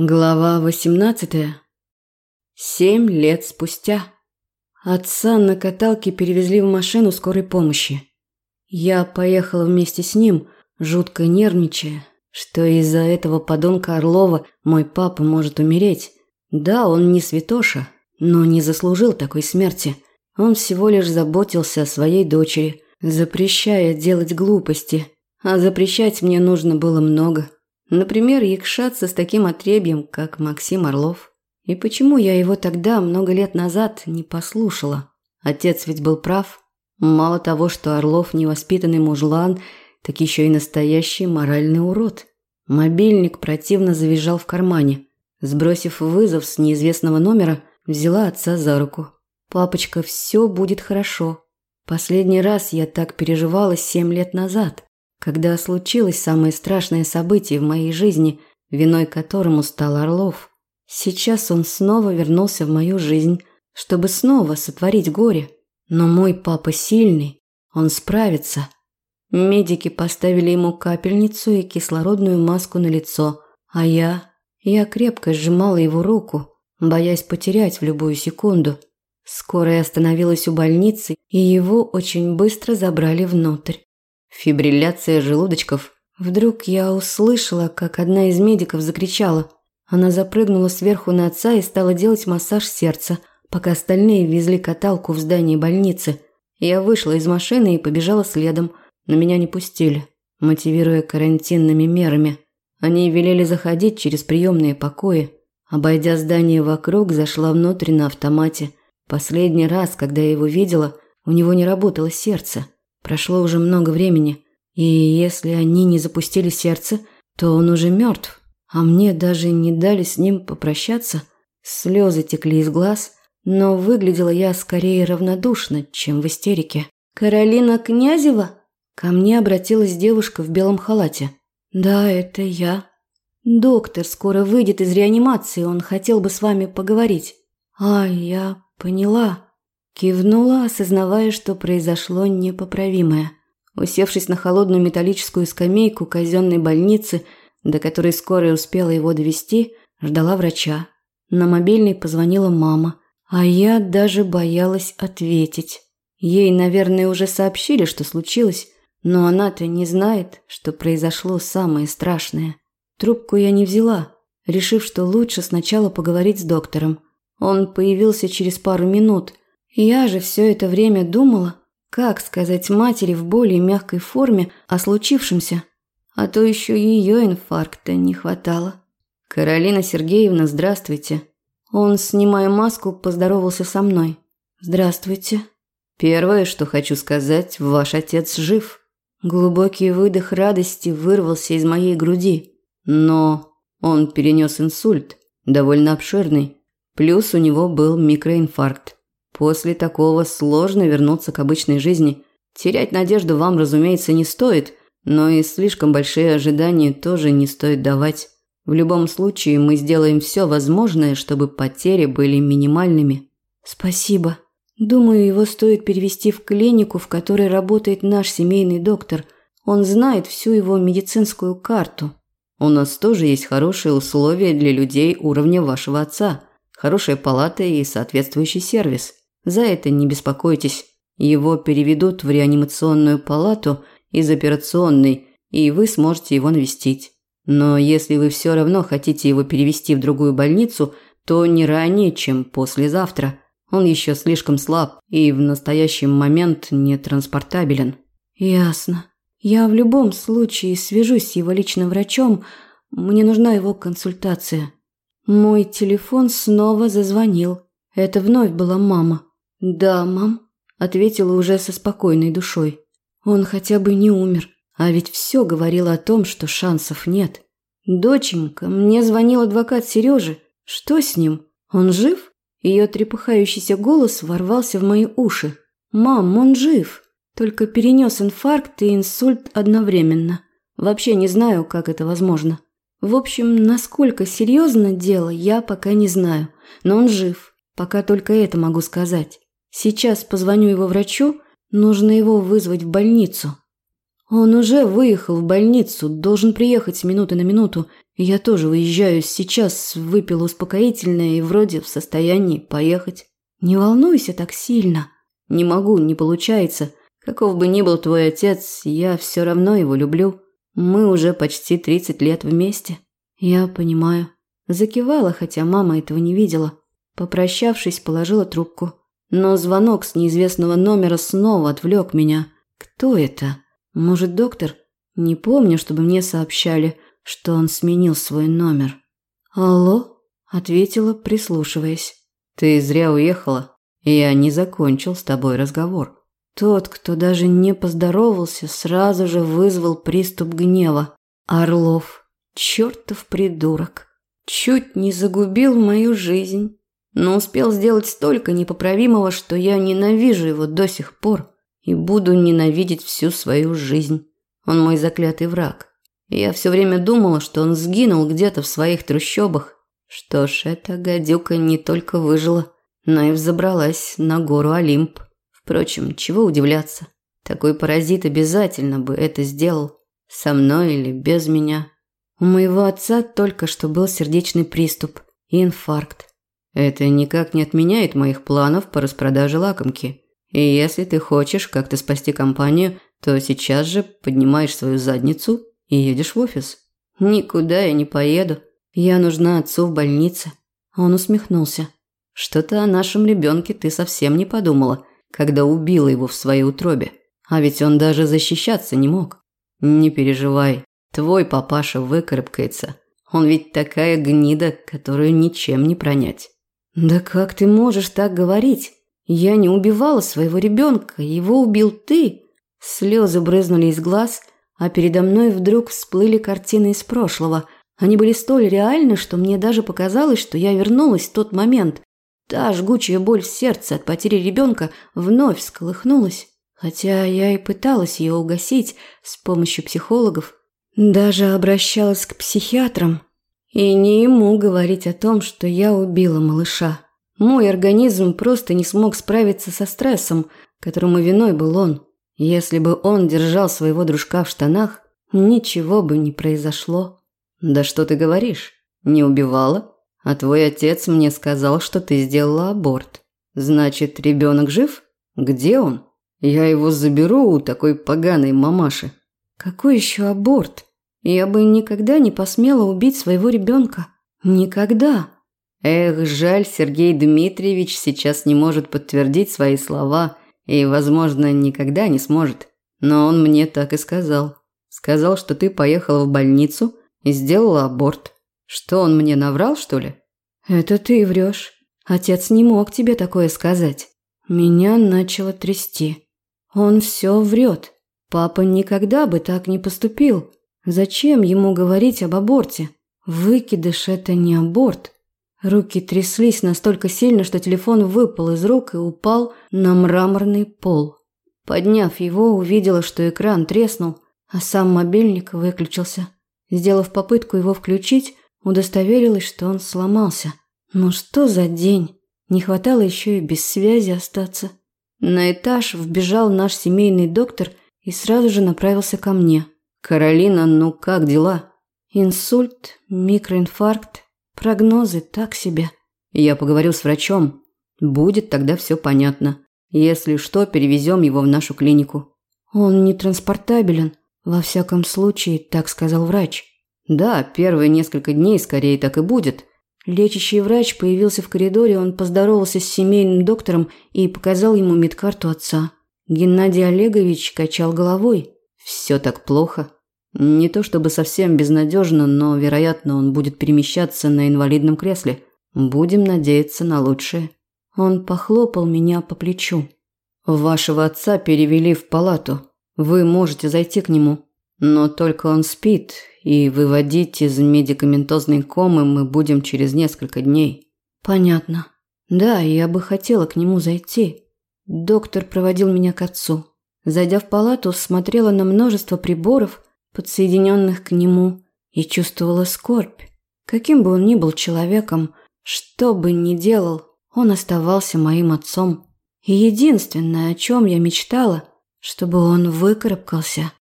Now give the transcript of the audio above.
Глава 18. Семь лет спустя. Отца на каталке перевезли в машину скорой помощи. Я поехала вместе с ним, жутко нервничая, что из-за этого подонка Орлова мой папа может умереть. Да, он не святоша, но не заслужил такой смерти. Он всего лишь заботился о своей дочери, запрещая делать глупости. А запрещать мне нужно было много. Например, якшаться с таким отребьем, как Максим Орлов. И почему я его тогда, много лет назад, не послушала? Отец ведь был прав. Мало того, что Орлов невоспитанный мужлан, так еще и настоящий моральный урод. Мобильник противно завизжал в кармане. Сбросив вызов с неизвестного номера, взяла отца за руку. «Папочка, все будет хорошо. Последний раз я так переживала семь лет назад когда случилось самое страшное событие в моей жизни, виной которому стал Орлов. Сейчас он снова вернулся в мою жизнь, чтобы снова сотворить горе. Но мой папа сильный, он справится. Медики поставили ему капельницу и кислородную маску на лицо, а я... Я крепко сжимала его руку, боясь потерять в любую секунду. Скорая остановилась у больницы, и его очень быстро забрали внутрь. Фибрилляция желудочков. Вдруг я услышала, как одна из медиков закричала. Она запрыгнула сверху на отца и стала делать массаж сердца, пока остальные везли каталку в здание больницы. Я вышла из машины и побежала следом, но меня не пустили, мотивируя карантинными мерами. Они велели заходить через приемные покои. Обойдя здание вокруг, зашла внутрь на автомате. Последний раз, когда я его видела, у него не работало сердце. Прошло уже много времени, и если они не запустили сердце, то он уже мертв. А мне даже не дали с ним попрощаться. Слезы текли из глаз, но выглядела я скорее равнодушно, чем в истерике. «Каролина Князева?» Ко мне обратилась девушка в белом халате. «Да, это я. Доктор скоро выйдет из реанимации, он хотел бы с вами поговорить». «А, я поняла». Кивнула, осознавая, что произошло непоправимое. Усевшись на холодную металлическую скамейку казенной больницы, до которой скорая успела его довести, ждала врача. На мобильный позвонила мама, а я даже боялась ответить. Ей, наверное, уже сообщили, что случилось, но она-то не знает, что произошло самое страшное. Трубку я не взяла, решив, что лучше сначала поговорить с доктором. Он появился через пару минут – я же все это время думала, как сказать матери в более мягкой форме о случившемся, а то еще ее инфаркта не хватало. «Каролина Сергеевна, здравствуйте». Он, снимая маску, поздоровался со мной. «Здравствуйте». «Первое, что хочу сказать, ваш отец жив». Глубокий выдох радости вырвался из моей груди. Но он перенес инсульт, довольно обширный. Плюс у него был микроинфаркт. После такого сложно вернуться к обычной жизни. Терять надежду вам, разумеется, не стоит, но и слишком большие ожидания тоже не стоит давать. В любом случае мы сделаем все возможное, чтобы потери были минимальными. Спасибо. Думаю, его стоит перевести в клинику, в которой работает наш семейный доктор. Он знает всю его медицинскую карту. У нас тоже есть хорошие условия для людей уровня вашего отца. Хорошая палата и соответствующий сервис. За это не беспокойтесь. Его переведут в реанимационную палату из операционной, и вы сможете его навестить. Но если вы все равно хотите его перевести в другую больницу, то не ранее, чем послезавтра. Он еще слишком слаб и в настоящий момент не транспортабелен. Ясно. Я в любом случае свяжусь с его личным врачом. Мне нужна его консультация. Мой телефон снова зазвонил. Это вновь была мама. «Да, мам», – ответила уже со спокойной душой. «Он хотя бы не умер, а ведь все говорило о том, что шансов нет». «Доченька, мне звонил адвокат Сережи. Что с ним? Он жив?» Ее трепыхающийся голос ворвался в мои уши. «Мам, он жив, только перенес инфаркт и инсульт одновременно. Вообще не знаю, как это возможно. В общем, насколько серьезно дело, я пока не знаю, но он жив, пока только это могу сказать». Сейчас позвоню его врачу, нужно его вызвать в больницу. Он уже выехал в больницу, должен приехать с минуты на минуту. Я тоже уезжаю сейчас, выпил успокоительное и вроде в состоянии поехать. Не волнуйся так сильно. Не могу, не получается. Каков бы ни был твой отец, я все равно его люблю. Мы уже почти 30 лет вместе. Я понимаю. Закивала, хотя мама этого не видела. Попрощавшись, положила трубку. Но звонок с неизвестного номера снова отвлек меня. Кто это? Может, доктор? Не помню, чтобы мне сообщали, что он сменил свой номер. «Алло?» – ответила, прислушиваясь. «Ты зря уехала. Я не закончил с тобой разговор». Тот, кто даже не поздоровался, сразу же вызвал приступ гнева. Орлов. Чертов придурок. Чуть не загубил мою жизнь. Но успел сделать столько непоправимого, что я ненавижу его до сих пор и буду ненавидеть всю свою жизнь. Он мой заклятый враг. я все время думала, что он сгинул где-то в своих трущобах. Что ж, эта гадюка не только выжила, но и взобралась на гору Олимп. Впрочем, чего удивляться. Такой паразит обязательно бы это сделал. Со мной или без меня. У моего отца только что был сердечный приступ и инфаркт. Это никак не отменяет моих планов по распродаже лакомки. И если ты хочешь как-то спасти компанию, то сейчас же поднимаешь свою задницу и едешь в офис. Никуда я не поеду. Я нужна отцу в больнице. Он усмехнулся. Что-то о нашем ребенке ты совсем не подумала, когда убила его в своей утробе. А ведь он даже защищаться не мог. Не переживай, твой папаша выкарабкается. Он ведь такая гнида, которую ничем не пронять. Да как ты можешь так говорить? Я не убивала своего ребенка, его убил ты. Слезы брызнули из глаз, а передо мной вдруг всплыли картины из прошлого. Они были столь реальны, что мне даже показалось, что я вернулась в тот момент. Та жгучая боль в сердце от потери ребенка вновь сколыхнулась, хотя я и пыталась ее угасить с помощью психологов. Даже обращалась к психиатрам. И не ему говорить о том, что я убила малыша. Мой организм просто не смог справиться со стрессом, которому виной был он. Если бы он держал своего дружка в штанах, ничего бы не произошло. Да что ты говоришь? Не убивала? А твой отец мне сказал, что ты сделала аборт. Значит, ребенок жив? Где он? Я его заберу у такой поганой мамаши. Какой еще аборт? Я бы никогда не посмела убить своего ребенка. Никогда. Эх, жаль, Сергей Дмитриевич сейчас не может подтвердить свои слова – и, возможно, никогда не сможет. Но он мне так и сказал. Сказал, что ты поехала в больницу и сделала аборт. Что, он мне наврал, что ли? Это ты врешь. Отец не мог тебе такое сказать. Меня начало трясти. Он все врет. Папа никогда бы так не поступил. Зачем ему говорить об аборте? Выкидыш – это не аборт. Руки тряслись настолько сильно, что телефон выпал из рук и упал на мраморный пол. Подняв его, увидела, что экран треснул, а сам мобильник выключился. Сделав попытку его включить, удостоверилась, что он сломался. Ну что за день? Не хватало еще и без связи остаться. На этаж вбежал наш семейный доктор и сразу же направился ко мне. «Каролина, ну как дела?» «Инсульт, микроинфаркт, Прогнозы так себе. Я поговорил с врачом. Будет тогда все понятно. Если что, перевезем его в нашу клинику. Он не транспортабелен. Во всяком случае, так сказал врач. Да, первые несколько дней скорее так и будет. Лечащий врач появился в коридоре, он поздоровался с семейным доктором и показал ему медкарту отца. Геннадий Олегович качал головой. Все так плохо. Не то чтобы совсем безнадежно, но, вероятно, он будет перемещаться на инвалидном кресле. Будем надеяться на лучшее. Он похлопал меня по плечу. Вашего отца перевели в палату. Вы можете зайти к нему. Но только он спит, и выводить из медикаментозной комы мы будем через несколько дней. Понятно. Да, я бы хотела к нему зайти. Доктор проводил меня к отцу. Зайдя в палату, смотрела на множество приборов – подсоединенных к нему, и чувствовала скорбь. Каким бы он ни был человеком, что бы ни делал, он оставался моим отцом. И единственное, о чем я мечтала, чтобы он выкарабкался –